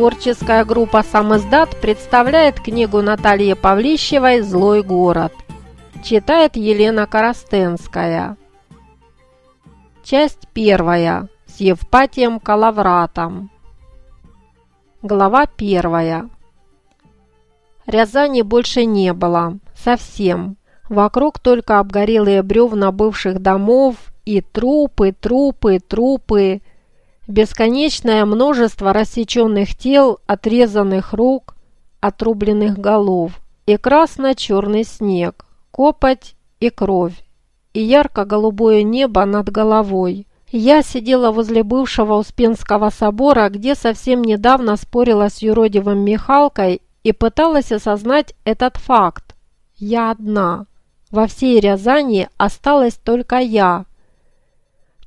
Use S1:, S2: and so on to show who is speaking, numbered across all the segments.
S1: Творческая группа «Сам издат» представляет книгу Натальи Павлищевой «Злой город». Читает Елена Коростенская. Часть первая. С Евпатием Калавратом. Глава первая. Рязани больше не было. Совсем. Вокруг только обгорелые бревна бывших домов и трупы, трупы, трупы Бесконечное множество рассеченных тел, отрезанных рук, отрубленных голов. И красно-черный снег, копоть и кровь. И ярко-голубое небо над головой. Я сидела возле бывшего Успенского собора, где совсем недавно спорила с юродивым Михалкой и пыталась осознать этот факт. Я одна. Во всей Рязани осталась только я,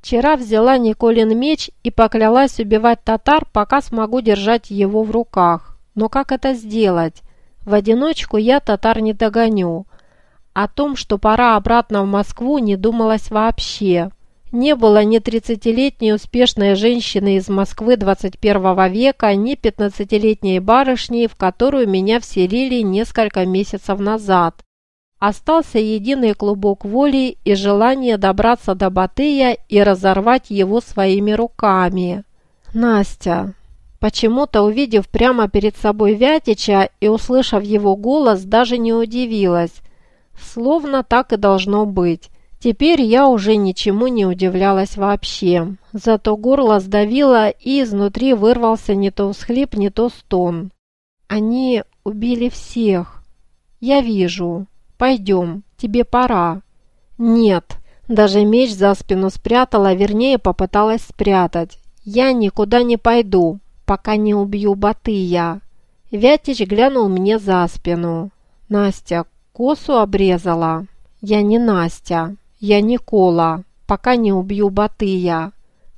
S1: Вчера взяла Николин меч и поклялась убивать татар, пока смогу держать его в руках. Но как это сделать? В одиночку я татар не догоню. О том, что пора обратно в Москву, не думалось вообще. Не было ни 30-летней успешной женщины из Москвы 21 века, ни 15-летней барышни, в которую меня вселили несколько месяцев назад. Остался единый клубок воли и желание добраться до Батыя и разорвать его своими руками. Настя. Почему-то, увидев прямо перед собой Вятича и услышав его голос, даже не удивилась. Словно так и должно быть. Теперь я уже ничему не удивлялась вообще. Зато горло сдавило и изнутри вырвался не то всхлип, не то стон. Они убили всех. Я вижу. «Пойдем, тебе пора». «Нет». Даже меч за спину спрятала, вернее, попыталась спрятать. «Я никуда не пойду, пока не убью Батыя». Вятич глянул мне за спину. «Настя, косу обрезала?» «Я не Настя, я Никола, пока не убью Батыя».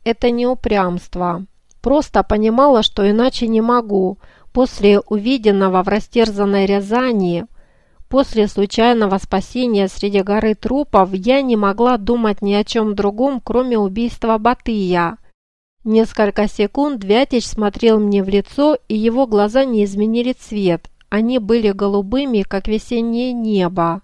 S1: «Это не упрямство. Просто понимала, что иначе не могу. После увиденного в растерзанной Рязани После случайного спасения среди горы трупов я не могла думать ни о чем другом, кроме убийства Батыя. Несколько секунд Вятич смотрел мне в лицо, и его глаза не изменили цвет. Они были голубыми, как весеннее небо.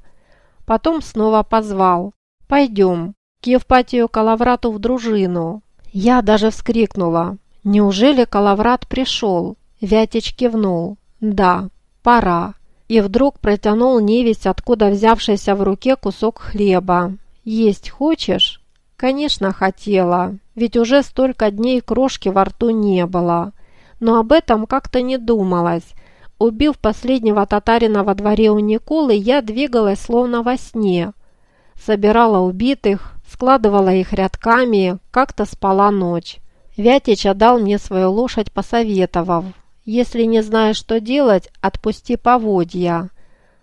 S1: Потом снова позвал. «Пойдем, к Евпатию Калаврату в дружину». Я даже вскрикнула. «Неужели Калаврат пришел?» Вятич кивнул. «Да, пора» и вдруг протянул невесть, откуда взявшийся в руке кусок хлеба. «Есть хочешь?» «Конечно, хотела, ведь уже столько дней крошки во рту не было. Но об этом как-то не думалось. Убив последнего татарина во дворе у Николы, я двигалась словно во сне. Собирала убитых, складывала их рядками, как-то спала ночь. Вятич отдал мне свою лошадь, посоветовав. Если не знаешь, что делать, отпусти поводья.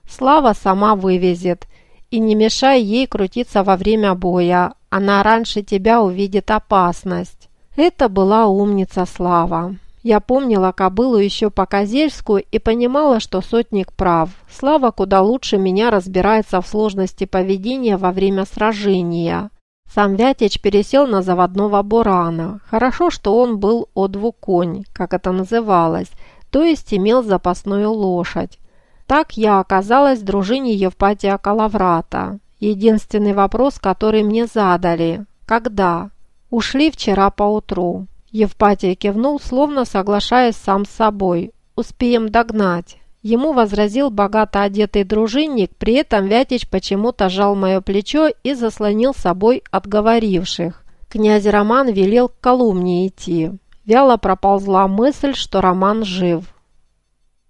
S1: Слава сама вывезет. И не мешай ей крутиться во время боя. Она раньше тебя увидит опасность. Это была умница Слава. Я помнила кобылу еще по Козельску и понимала, что сотник прав. Слава куда лучше меня разбирается в сложности поведения во время сражения. Сам Вятич пересел на заводного бурана. Хорошо, что он был одвуконь, как это называлось, то есть имел запасную лошадь. Так я оказалась в дружине Евпатия Калаврата. Единственный вопрос, который мне задали – когда? Ушли вчера поутру. Евпатий кивнул, словно соглашаясь сам с собой. Успеем догнать. Ему возразил богато одетый дружинник, при этом Вятич почему-то жал мое плечо и заслонил собой отговоривших. Князь Роман велел к Колумне идти. Вяло проползла мысль, что Роман жив.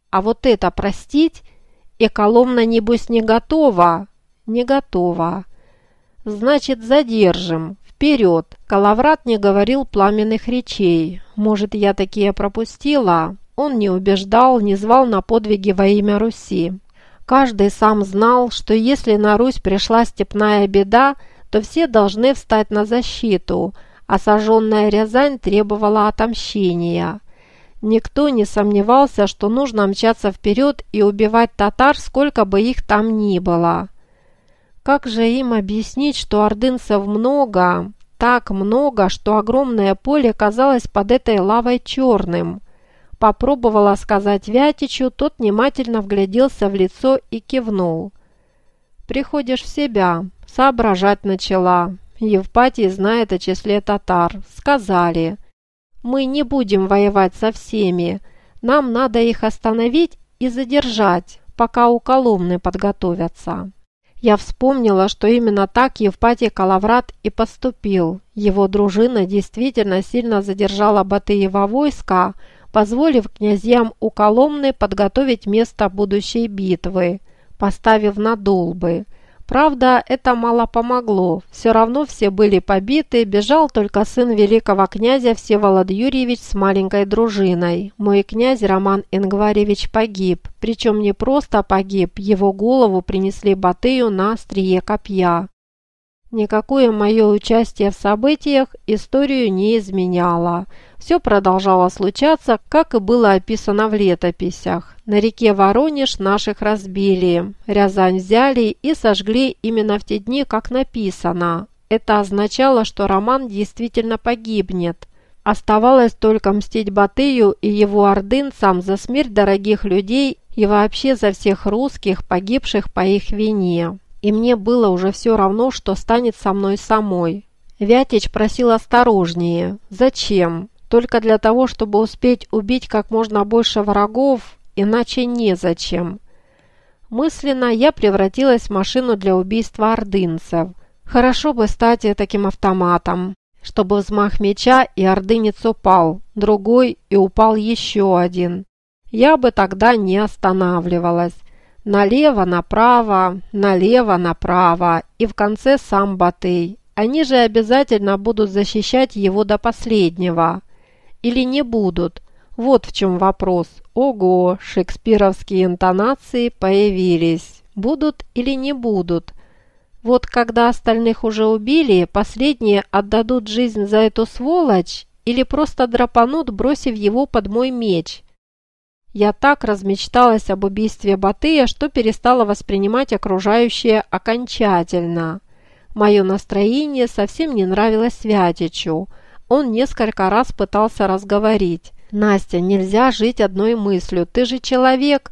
S1: А вот это простить? И Коломна, небось, не готова? Не готова. Значит, задержим. Вперед. Калаврат не говорил пламенных речей. Может, я такие пропустила? Он не убеждал, не звал на подвиги во имя Руси. Каждый сам знал, что если на Русь пришла степная беда, то все должны встать на защиту, а сожженная Рязань требовала отомщения. Никто не сомневался, что нужно мчаться вперед и убивать татар, сколько бы их там ни было. Как же им объяснить, что ордынцев много, так много, что огромное поле казалось под этой лавой черным – Попробовала сказать Вятичу, тот внимательно вгляделся в лицо и кивнул. «Приходишь в себя», соображать начала. Евпатий знает о числе татар. Сказали, мы не будем воевать со всеми. Нам надо их остановить и задержать, пока у Коломны подготовятся. Я вспомнила, что именно так Евпатий Калаврат и поступил. Его дружина действительно сильно задержала Батыева войска, позволив князьям у Коломны подготовить место будущей битвы, поставив на долбы. Правда, это мало помогло. Все равно все были побиты, бежал только сын великого князя Всеволод Юрьевич с маленькой дружиной. Мой князь Роман Ингваревич погиб, причем не просто погиб, его голову принесли Батыю на острие копья. Никакое мое участие в событиях историю не изменяло. Все продолжало случаться, как и было описано в летописях. На реке Воронеж наших разбили, Рязань взяли и сожгли именно в те дни, как написано. Это означало, что Роман действительно погибнет. Оставалось только мстить Батыю и его ордынцам за смерть дорогих людей и вообще за всех русских, погибших по их вине и мне было уже все равно, что станет со мной самой. Вятич просил осторожнее. Зачем? Только для того, чтобы успеть убить как можно больше врагов, иначе незачем. Мысленно я превратилась в машину для убийства ордынцев. Хорошо бы стать таким автоматом, чтобы взмах меча и ордынец упал, другой и упал еще один. Я бы тогда не останавливалась. Налево, направо, налево, направо и в конце сам Батый. Они же обязательно будут защищать его до последнего. Или не будут? Вот в чем вопрос. Ого, шекспировские интонации появились. Будут или не будут? Вот когда остальных уже убили, последние отдадут жизнь за эту сволочь или просто драпанут, бросив его под мой меч – я так размечталась об убийстве Батыя, что перестала воспринимать окружающее окончательно. Мое настроение совсем не нравилось Вятичу. Он несколько раз пытался разговорить. «Настя, нельзя жить одной мыслью. Ты же человек!»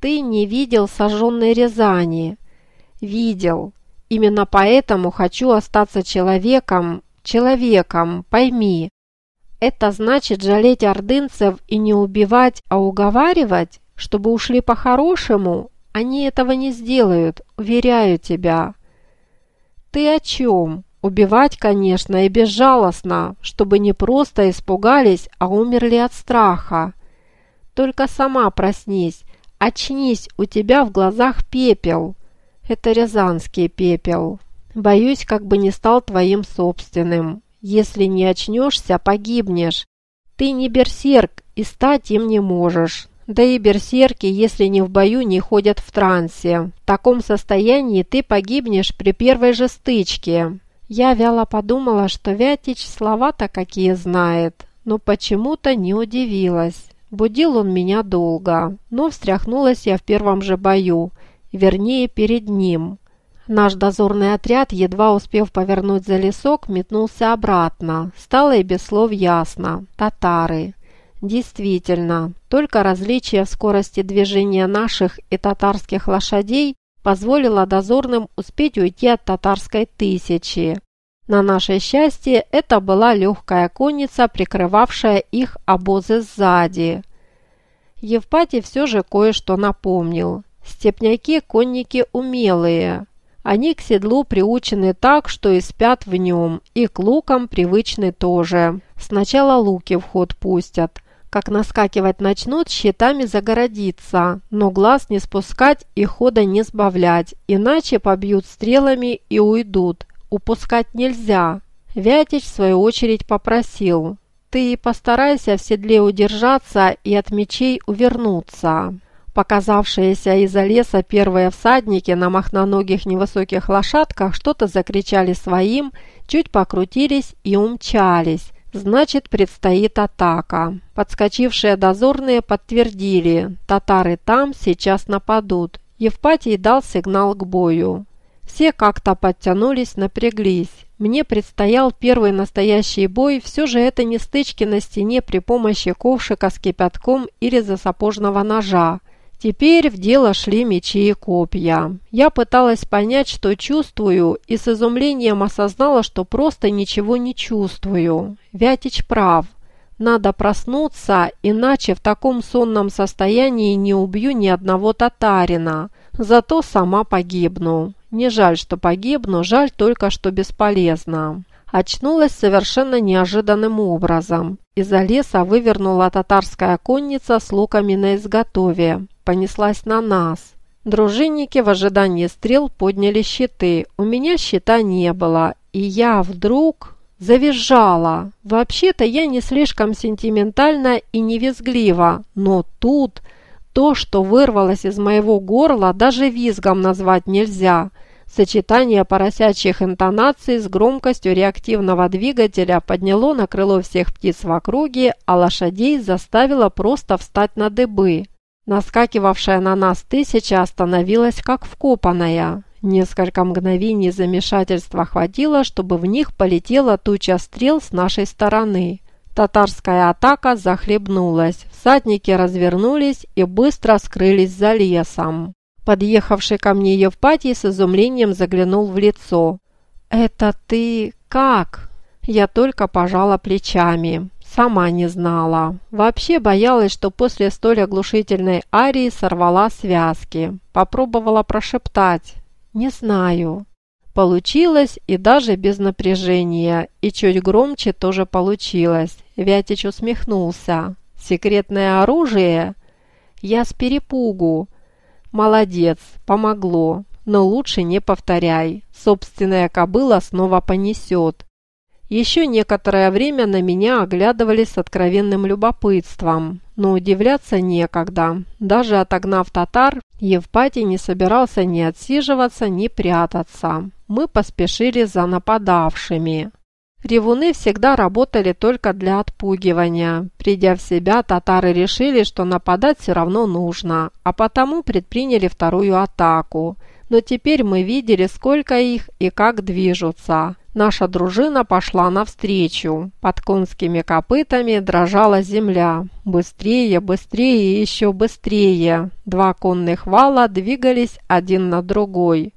S1: «Ты не видел сожженной Рязани?» «Видел. Именно поэтому хочу остаться человеком. Человеком, пойми. Это значит жалеть ордынцев и не убивать, а уговаривать, чтобы ушли по-хорошему? Они этого не сделают, уверяю тебя. Ты о чем? Убивать, конечно, и безжалостно, чтобы не просто испугались, а умерли от страха. Только сама проснись, очнись, у тебя в глазах пепел. Это рязанский пепел. Боюсь, как бы не стал твоим собственным. Если не очнешься, погибнешь. Ты не берсерк и стать им не можешь. Да и берсерки, если не в бою, не ходят в трансе. В таком состоянии ты погибнешь при первой же стычке. Я вяло подумала, что Вятич слова-то какие знает, но почему-то не удивилась. Будил он меня долго, но встряхнулась я в первом же бою, вернее перед ним. Наш дозорный отряд, едва успев повернуть за лесок, метнулся обратно. Стало и без слов ясно. Татары. Действительно, только различие в скорости движения наших и татарских лошадей позволило дозорным успеть уйти от татарской тысячи. На наше счастье, это была легкая конница, прикрывавшая их обозы сзади. Евпатий все же кое-что напомнил. Степняки – конники умелые. Они к седлу приучены так, что и спят в нем, и к лукам привычны тоже. Сначала луки в ход пустят. Как наскакивать начнут, щитами загородиться, но глаз не спускать и хода не сбавлять, иначе побьют стрелами и уйдут. Упускать нельзя. Вятич, в свою очередь, попросил. «Ты постарайся в седле удержаться и от мечей увернуться». Показавшиеся из-за леса первые всадники на махноногих невысоких лошадках что-то закричали своим, чуть покрутились и умчались. Значит, предстоит атака. Подскочившие дозорные подтвердили, татары там сейчас нападут. Евпатий дал сигнал к бою. Все как-то подтянулись, напряглись. мне предстоял первый настоящий бой, все же это не стычки на стене при помощи ковшика с кипятком или засапожного ножа. Теперь в дело шли мечи и копья. Я пыталась понять, что чувствую, и с изумлением осознала, что просто ничего не чувствую. Вятич прав. Надо проснуться, иначе в таком сонном состоянии не убью ни одного татарина. Зато сама погибну. Не жаль, что погибну, жаль только, что бесполезно. Очнулась совершенно неожиданным образом. Из-за леса вывернула татарская конница с луками на изготове. Понеслась на нас. Дружинники в ожидании стрел подняли щиты. У меня щита не было. И я вдруг завизжала. Вообще-то я не слишком сентиментальна и не визглива. Но тут то, что вырвалось из моего горла, даже визгом назвать нельзя – Сочетание поросячьих интонаций с громкостью реактивного двигателя подняло на крыло всех птиц в округе, а лошадей заставило просто встать на дыбы. Наскакивавшая на нас тысяча остановилась как вкопанная. Несколько мгновений замешательства хватило, чтобы в них полетела туча стрел с нашей стороны. Татарская атака захлебнулась. Всадники развернулись и быстро скрылись за лесом. Подъехавший ко мне Евпатий с изумлением заглянул в лицо. «Это ты как?» Я только пожала плечами. Сама не знала. Вообще боялась, что после столь оглушительной арии сорвала связки. Попробовала прошептать. «Не знаю». Получилось и даже без напряжения, и чуть громче тоже получилось. Вятич усмехнулся. «Секретное оружие?» «Я с перепугу. Молодец, помогло, но лучше не повторяй. Собственная кобыла снова понесет. Еще некоторое время на меня оглядывались с откровенным любопытством, но удивляться некогда. Даже отогнав татар, Евпатий не собирался ни отсиживаться, ни прятаться. Мы поспешили за нападавшими. Ревуны всегда работали только для отпугивания. Придя в себя, татары решили, что нападать все равно нужно, а потому предприняли вторую атаку. Но теперь мы видели, сколько их и как движутся. Наша дружина пошла навстречу. Под конскими копытами дрожала земля. Быстрее, быстрее и еще быстрее. Два конных вала двигались один на другой.